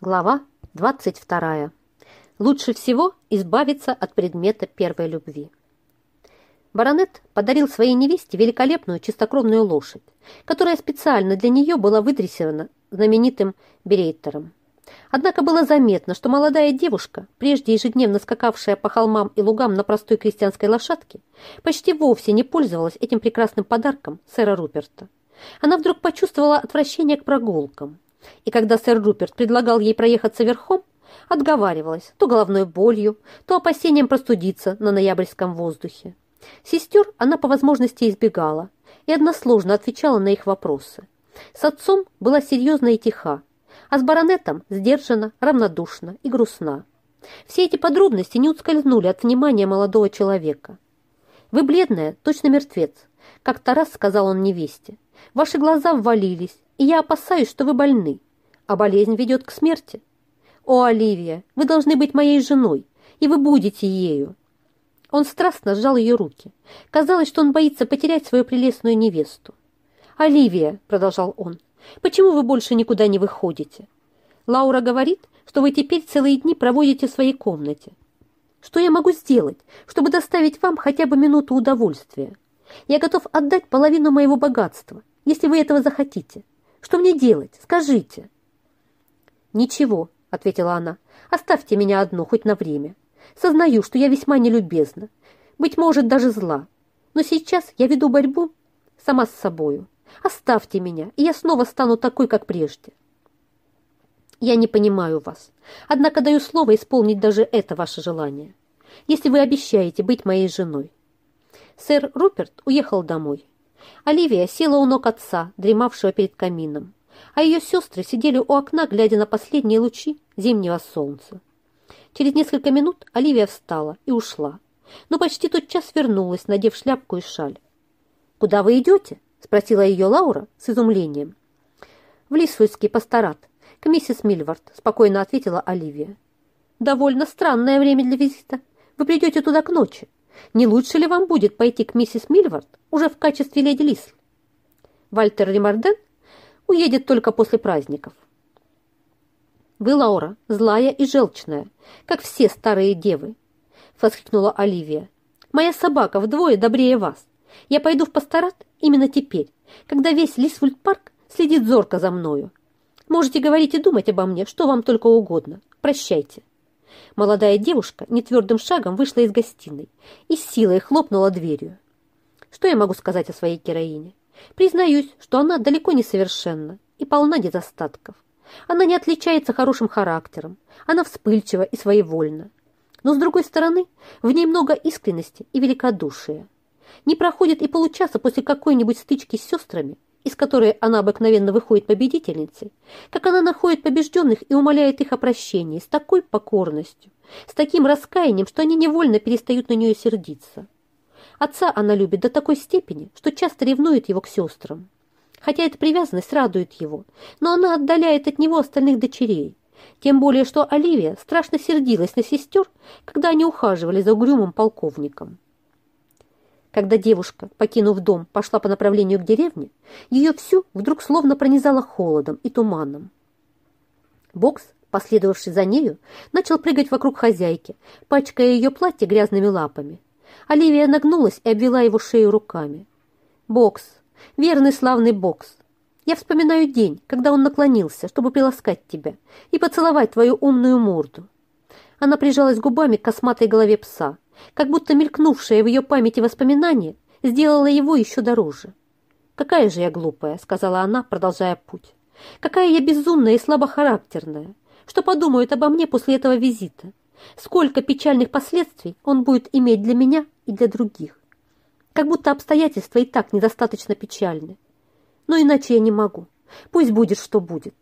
Глава 22. Лучше всего избавиться от предмета первой любви. Баронет подарил своей невесте великолепную чистокровную лошадь, которая специально для нее была выдрессирована знаменитым берейтером. Однако было заметно, что молодая девушка, прежде ежедневно скакавшая по холмам и лугам на простой крестьянской лошадке, почти вовсе не пользовалась этим прекрасным подарком сэра Руперта. Она вдруг почувствовала отвращение к прогулкам – и когда сэр Руперт предлагал ей проехаться верхом, отговаривалась то головной болью, то опасением простудиться на ноябрьском воздухе. Сестер она по возможности избегала и односложно отвечала на их вопросы. С отцом была серьезна и тиха, а с баронетом сдержана, равнодушна и грустна. Все эти подробности не ускользнули от внимания молодого человека. «Вы бледная, точно мертвец», — как-то раз сказал он невесте. «Ваши глаза ввалились, и я опасаюсь, что вы больны, а болезнь ведет к смерти. О, Оливия, вы должны быть моей женой, и вы будете ею. Он страстно сжал ее руки. Казалось, что он боится потерять свою прелестную невесту. «Оливия», — продолжал он, — «почему вы больше никуда не выходите? Лаура говорит, что вы теперь целые дни проводите в своей комнате. Что я могу сделать, чтобы доставить вам хотя бы минуту удовольствия? Я готов отдать половину моего богатства, если вы этого захотите. Что мне делать? Скажите». «Ничего», — ответила она. «Оставьте меня одну, хоть на время. Сознаю, что я весьма нелюбезна, быть может, даже зла. Но сейчас я веду борьбу сама с собою. Оставьте меня, и я снова стану такой, как прежде». «Я не понимаю вас, однако даю слово исполнить даже это ваше желание, если вы обещаете быть моей женой». Сэр Руперт уехал домой. Оливия села у ног отца, дремавшего перед камином, а ее сестры сидели у окна, глядя на последние лучи зимнего солнца. Через несколько минут Оливия встала и ушла, но почти тотчас вернулась, надев шляпку и шаль. «Куда вы идете?» – спросила ее Лаура с изумлением. «В Лисвульский пасторат, к миссис Мильвард», – спокойно ответила Оливия. «Довольно странное время для визита. Вы придете туда к ночи. Не лучше ли вам будет пойти к миссис Мильвард уже в качестве леди Лисл? Вальтер Ремарден уедет только после праздников. Вы, Лаура, злая и желчная, как все старые девы, воскликнула Оливия. Моя собака вдвое добрее вас. Я пойду в пасторат именно теперь, когда весь Лисвульд-парк следит зорко за мною. Можете говорить и думать обо мне, что вам только угодно. Прощайте. Молодая девушка нетвердым шагом вышла из гостиной и с силой хлопнула дверью. Что я могу сказать о своей героине? Признаюсь, что она далеко не совершенна и полна недостатков. Она не отличается хорошим характером, она вспыльчива и своевольна. Но, с другой стороны, в ней много искренности и великодушия. Не проходит и получаса после какой-нибудь стычки с сестрами, из которой она обыкновенно выходит победительницей, как она находит побежденных и умоляет их о прощении с такой покорностью, с таким раскаянием, что они невольно перестают на нее сердиться. Отца она любит до такой степени, что часто ревнует его к сестрам. Хотя эта привязанность радует его, но она отдаляет от него остальных дочерей. Тем более, что Оливия страшно сердилась на сестер, когда они ухаживали за угрюмым полковником. Когда девушка, покинув дом, пошла по направлению к деревне, ее всю вдруг словно пронизало холодом и туманом. Бокс, последовавший за нею, начал прыгать вокруг хозяйки, пачкая ее платье грязными лапами. Оливия нагнулась и обвела его шею руками. «Бокс! Верный славный Бокс! Я вспоминаю день, когда он наклонился, чтобы приласкать тебя и поцеловать твою умную морду». Она прижалась губами к косматой голове пса, как будто мелькнувшее в ее памяти воспоминание сделало его еще дороже. «Какая же я глупая», — сказала она, продолжая путь. «Какая я безумная и слабохарактерная! Что подумают обо мне после этого визита? Сколько печальных последствий он будет иметь для меня и для других? Как будто обстоятельства и так недостаточно печальны. Но иначе я не могу. Пусть будет, что будет».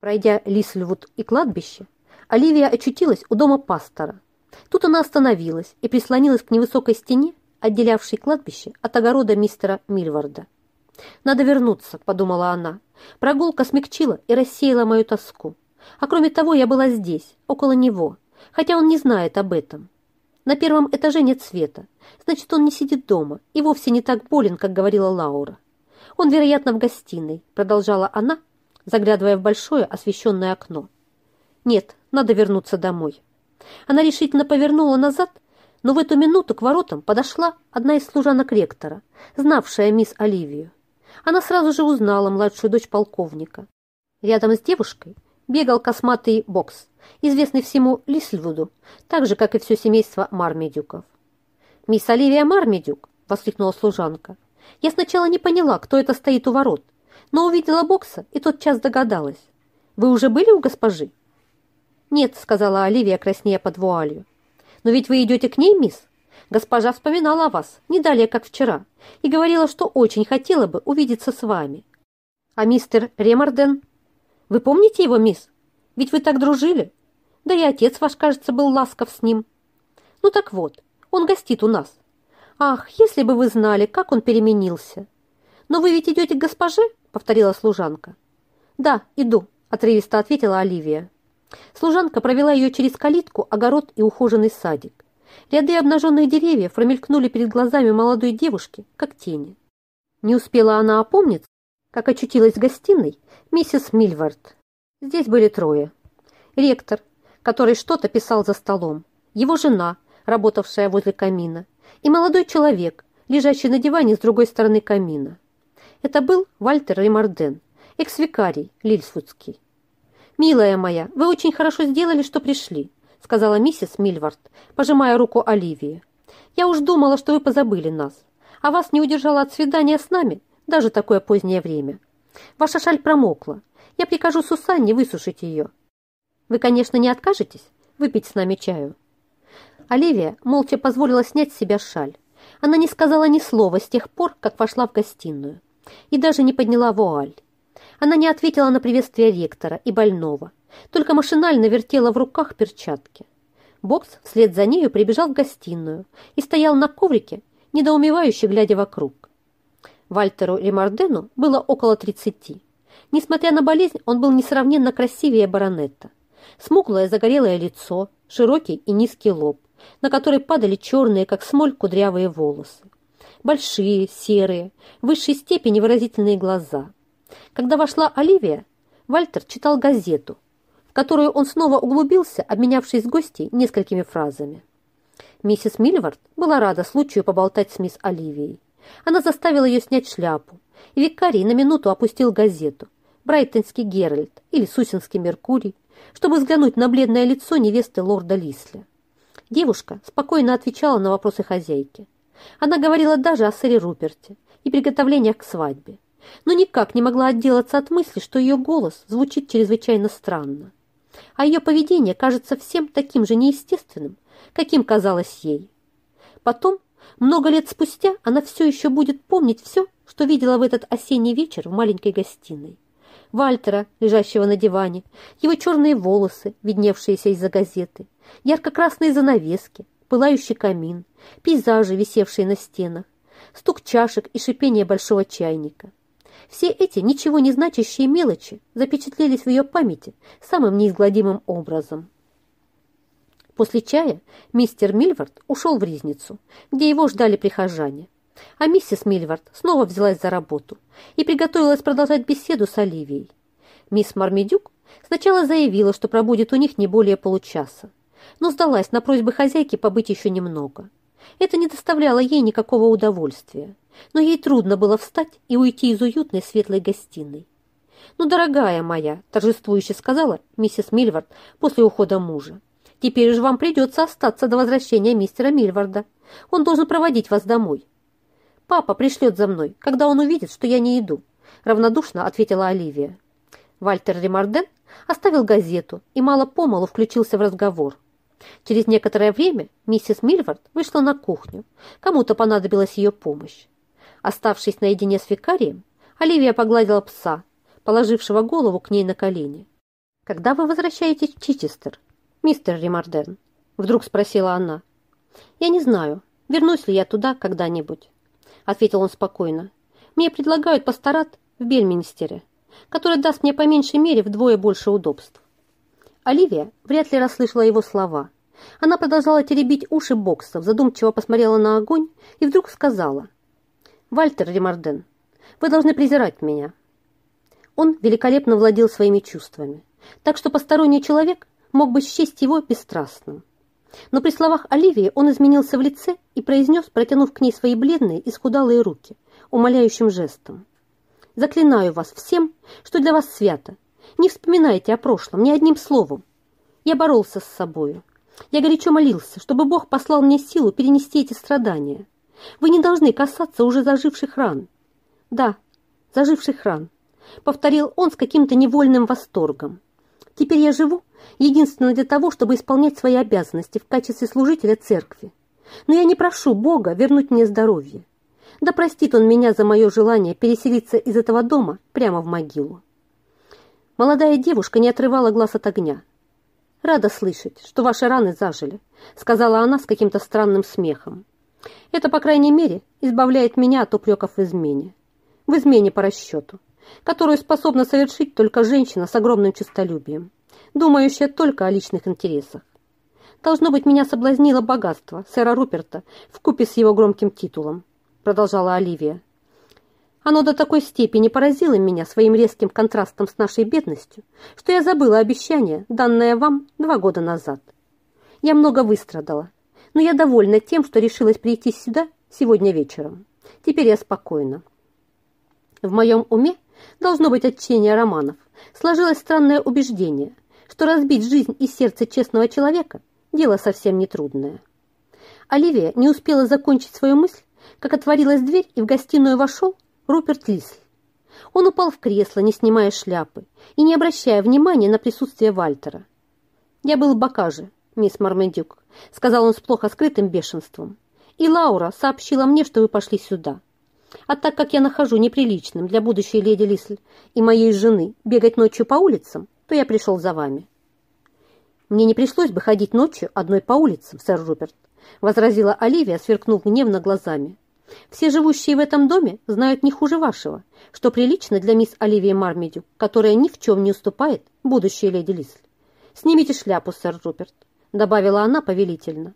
Пройдя Лисльвуд и кладбище, Оливия очутилась у дома пастора — Тут она остановилась и прислонилась к невысокой стене, отделявшей кладбище от огорода мистера Мильварда. «Надо вернуться», — подумала она. Прогулка смягчила и рассеяла мою тоску. А кроме того, я была здесь, около него, хотя он не знает об этом. На первом этаже нет света, значит, он не сидит дома и вовсе не так болен, как говорила Лаура. Он, вероятно, в гостиной, продолжала она, заглядывая в большое освещенное окно. Нет, надо вернуться домой. Она решительно повернула назад, но в эту минуту к воротам подошла одна из служанок ректора, знавшая мисс Оливию. Она сразу же узнала младшую дочь полковника. Рядом с девушкой бегал косматый бокс, известный всему Лисльвуду, так же, как и все семейство Мармедюков. «Мисс Оливия Мармедюк!» — воскликнула служанка. «Я сначала не поняла, кто это стоит у ворот, но увидела бокса и тот час догадалась. Вы уже были у госпожи?» «Нет», — сказала Оливия, краснея под вуалью. «Но ведь вы идете к ней, мисс? Госпожа вспоминала о вас, не далее, как вчера, и говорила, что очень хотела бы увидеться с вами. А мистер Ремарден? Вы помните его, мисс? Ведь вы так дружили. Да и отец ваш, кажется, был ласков с ним. Ну так вот, он гостит у нас. Ах, если бы вы знали, как он переменился. Но вы ведь идете к госпоже? Повторила служанка. Да, иду, отрывисто ответила Оливия. Служанка провела ее через калитку, огород и ухоженный садик. Ряды обнаженных деревьев промелькнули перед глазами молодой девушки, как тени. Не успела она опомниться, как очутилась в гостиной миссис Мильвард. Здесь были трое. Ректор, который что-то писал за столом, его жена, работавшая возле камина, и молодой человек, лежащий на диване с другой стороны камина. Это был Вальтер Ремарден, экс-викарий Лильсвудский. «Милая моя, вы очень хорошо сделали, что пришли», сказала миссис Мильвард, пожимая руку Оливии. «Я уж думала, что вы позабыли нас, а вас не удержала от свидания с нами даже такое позднее время. Ваша шаль промокла. Я прикажу Сусанне высушить ее. Вы, конечно, не откажетесь выпить с нами чаю?» Оливия молча позволила снять с себя шаль. Она не сказала ни слова с тех пор, как вошла в гостиную, и даже не подняла вуаль. Она не ответила на приветствие ректора и больного, только машинально вертела в руках перчатки. Бокс вслед за нею прибежал в гостиную и стоял на коврике, недоумевающе глядя вокруг. Вальтеру Ремардену было около тридцати. Несмотря на болезнь, он был несравненно красивее баронета. Смуглое загорелое лицо, широкий и низкий лоб, на который падали черные, как смоль, кудрявые волосы. Большие, серые, в высшей степени выразительные глаза – когда вошла Оливия, Вальтер читал газету, в которую он снова углубился, обменявшись с гостей несколькими фразами. Миссис Мильвард была рада случаю поболтать с мисс Оливией. Она заставила ее снять шляпу, и викарий на минуту опустил газету «Брайтонский Геральт» или «Сусинский Меркурий», чтобы взглянуть на бледное лицо невесты лорда Лисли. Девушка спокойно отвечала на вопросы хозяйки. Она говорила даже о сэре Руперте и приготовлениях к свадьбе но никак не могла отделаться от мысли, что ее голос звучит чрезвычайно странно, а ее поведение кажется всем таким же неестественным, каким казалось ей. Потом, много лет спустя, она все еще будет помнить все, что видела в этот осенний вечер в маленькой гостиной. Вальтера, лежащего на диване, его черные волосы, видневшиеся из-за газеты, ярко-красные занавески, пылающий камин, пейзажи, висевшие на стенах, стук чашек и шипение большого чайника – все эти ничего не значащие мелочи запечатлелись в ее памяти самым неизгладимым образом. После чая мистер Мильвард ушел в Ризницу, где его ждали прихожане, а миссис Мильвард снова взялась за работу и приготовилась продолжать беседу с Оливией. Мисс Мармедюк сначала заявила, что пробудет у них не более получаса, но сдалась на просьбы хозяйки побыть еще немного. Это не доставляло ей никакого удовольствия но ей трудно было встать и уйти из уютной светлой гостиной. «Ну, дорогая моя», – торжествующе сказала миссис Мильвард после ухода мужа, «теперь же вам придется остаться до возвращения мистера Мильварда. Он должен проводить вас домой». «Папа пришлет за мной, когда он увидит, что я не иду», – равнодушно ответила Оливия. Вальтер Ремарден оставил газету и мало-помалу включился в разговор. Через некоторое время миссис Мильвард вышла на кухню. Кому-то понадобилась ее помощь. Оставшись наедине с викарием, Оливия погладила пса, положившего голову к ней на колени. «Когда вы возвращаетесь в Чичестер, мистер Ремарден?» Вдруг спросила она. «Я не знаю, вернусь ли я туда когда-нибудь», ответил он спокойно. «Мне предлагают пасторат в Бельминстере, который даст мне по меньшей мере вдвое больше удобств». Оливия вряд ли расслышала его слова. Она продолжала теребить уши боксов, задумчиво посмотрела на огонь и вдруг сказала – Вальтер Ремарден, вы должны презирать меня. Он великолепно владел своими чувствами, так что посторонний человек мог бы счесть его бесстрастным. Но при словах Оливии он изменился в лице и произнес, протянув к ней свои бледные, исхудалые руки, умоляющим жестом. «Заклинаю вас всем, что для вас свято. Не вспоминайте о прошлом ни одним словом. Я боролся с собою. Я горячо молился, чтобы Бог послал мне силу перенести эти страдания. Вы не должны касаться уже заживших ран. Да, заживших ран, повторил он с каким-то невольным восторгом. Теперь я живу единственно для того, чтобы исполнять свои обязанности в качестве служителя церкви. Но я не прошу Бога вернуть мне здоровье. Да простит он меня за мое желание переселиться из этого дома прямо в могилу. Молодая девушка не отрывала глаз от огня. «Рада слышать, что ваши раны зажили», — сказала она с каким-то странным смехом. «Это, по крайней мере, избавляет меня от упреков в измене. В измене по расчету, которую способна совершить только женщина с огромным честолюбием, думающая только о личных интересах. Должно быть, меня соблазнило богатство сэра Руперта в купе с его громким титулом», — продолжала Оливия. Оно до такой степени поразило меня своим резким контрастом с нашей бедностью, что я забыла обещание, данное вам два года назад. Я много выстрадала, но я довольна тем, что решилась прийти сюда сегодня вечером. Теперь я спокойна. В моем уме должно быть отчаяние романов. Сложилось странное убеждение, что разбить жизнь и сердце честного человека – дело совсем нетрудное. Оливия не успела закончить свою мысль, как отворилась дверь, и в гостиную вошел Руперт Лисль. Он упал в кресло, не снимая шляпы и не обращая внимания на присутствие Вальтера. «Я был в Бакаже, мисс Мармендюк», — сказал он с плохо скрытым бешенством. «И Лаура сообщила мне, что вы пошли сюда. А так как я нахожу неприличным для будущей леди Лисль и моей жены бегать ночью по улицам, то я пришел за вами». «Мне не пришлось бы ходить ночью одной по улицам, сэр Руперт», — возразила Оливия, сверкнув гневно глазами. Все живущие в этом доме знают не хуже вашего, что прилично для мисс Оливии Мармедю, которая ни в чем не уступает будущей леди Лисль. Снимите шляпу, сэр Руперт, добавила она повелительно.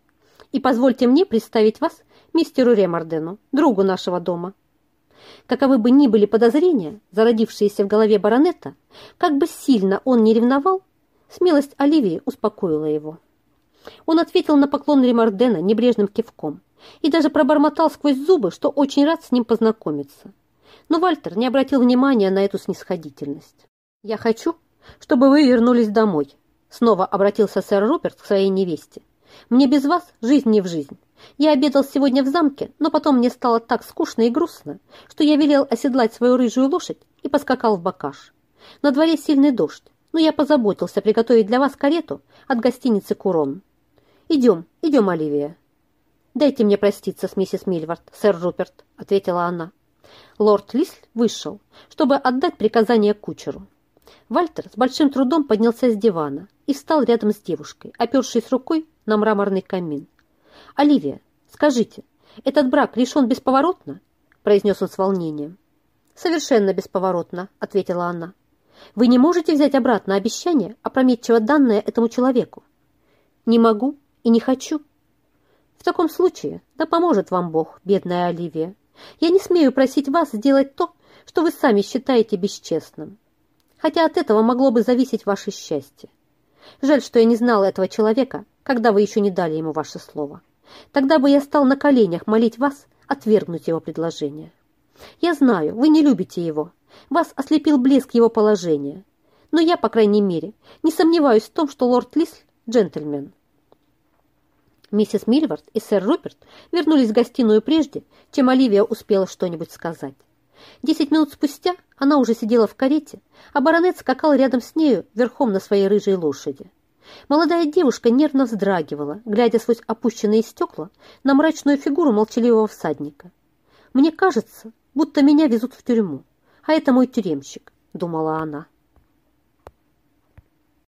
И позвольте мне представить вас мистеру Ремардену, другу нашего дома. Каковы бы ни были подозрения, зародившиеся в голове баронета, как бы сильно он не ревновал, смелость Оливии успокоила его. Он ответил на поклон Ремардена небрежным кивком – и даже пробормотал сквозь зубы, что очень рад с ним познакомиться. Но Вальтер не обратил внимания на эту снисходительность. «Я хочу, чтобы вы вернулись домой», снова обратился сэр Руперт к своей невесте. «Мне без вас жизнь не в жизнь. Я обедал сегодня в замке, но потом мне стало так скучно и грустно, что я велел оседлать свою рыжую лошадь и поскакал в бакаш. На дворе сильный дождь, но я позаботился приготовить для вас карету от гостиницы «Курон». «Идем, идем, Оливия». «Дайте мне проститься с миссис Мильвард, сэр Руперт», — ответила она. Лорд Лисль вышел, чтобы отдать приказание кучеру. Вальтер с большим трудом поднялся с дивана и встал рядом с девушкой, опершись рукой на мраморный камин. «Оливия, скажите, этот брак решен бесповоротно?» произнес он с волнением. «Совершенно бесповоротно», — ответила она. «Вы не можете взять обратно обещание, опрометчиво данное этому человеку?» «Не могу и не хочу», в таком случае, да поможет вам Бог, бедная Оливия. Я не смею просить вас сделать то, что вы сами считаете бесчестным. Хотя от этого могло бы зависеть ваше счастье. Жаль, что я не знала этого человека, когда вы еще не дали ему ваше слово. Тогда бы я стал на коленях молить вас отвергнуть его предложение. Я знаю, вы не любите его. Вас ослепил блеск его положения. Но я, по крайней мере, не сомневаюсь в том, что лорд Лисль – джентльмен. Миссис Мильвард и сэр Руперт вернулись в гостиную прежде, чем Оливия успела что-нибудь сказать. Десять минут спустя она уже сидела в карете, а баронет скакал рядом с нею верхом на своей рыжей лошади. Молодая девушка нервно вздрагивала, глядя сквозь опущенные стекла на мрачную фигуру молчаливого всадника. «Мне кажется, будто меня везут в тюрьму, а это мой тюремщик», — думала она.